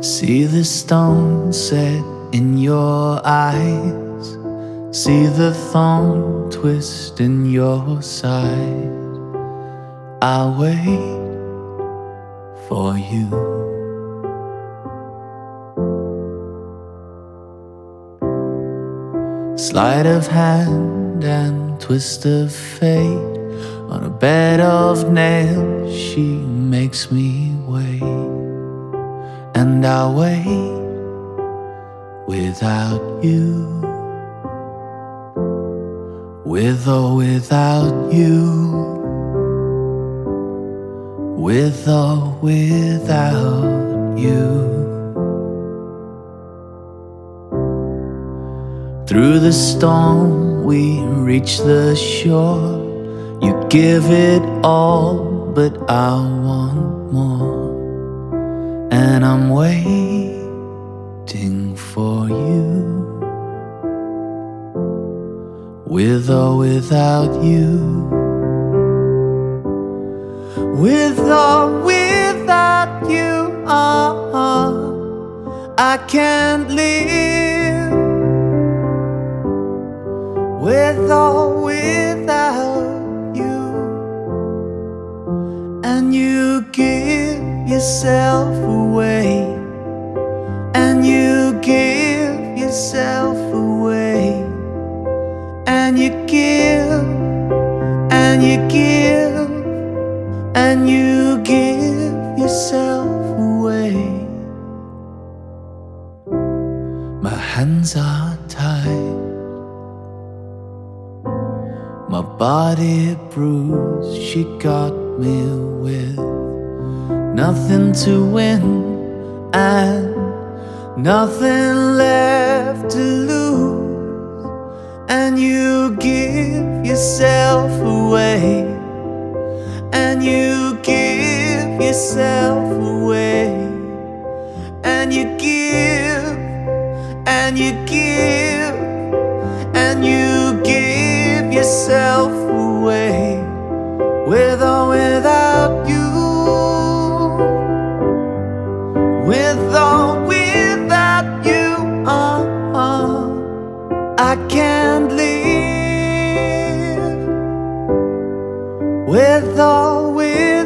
See the stone set in your eyes. See the thorn twist in your side. I'll wait for you. Sleight of hand and twist of fate. On a bed of nails, she makes me wait. And I'll wait without you. With or without you. With or without you. Through the storm, we reach the shore. You give it all, but I want more. And I'm waiting for you. With or without you. With or without you, uh, I can't live with or without you. And you give yourself away, and you give yourself away, and you give, and you give, and you give yourself away. My hands are tied. My body bruised, she got me with nothing to win and nothing left to lose. And you give yourself away, and you give yourself away, and you give, and you give I can't live with all or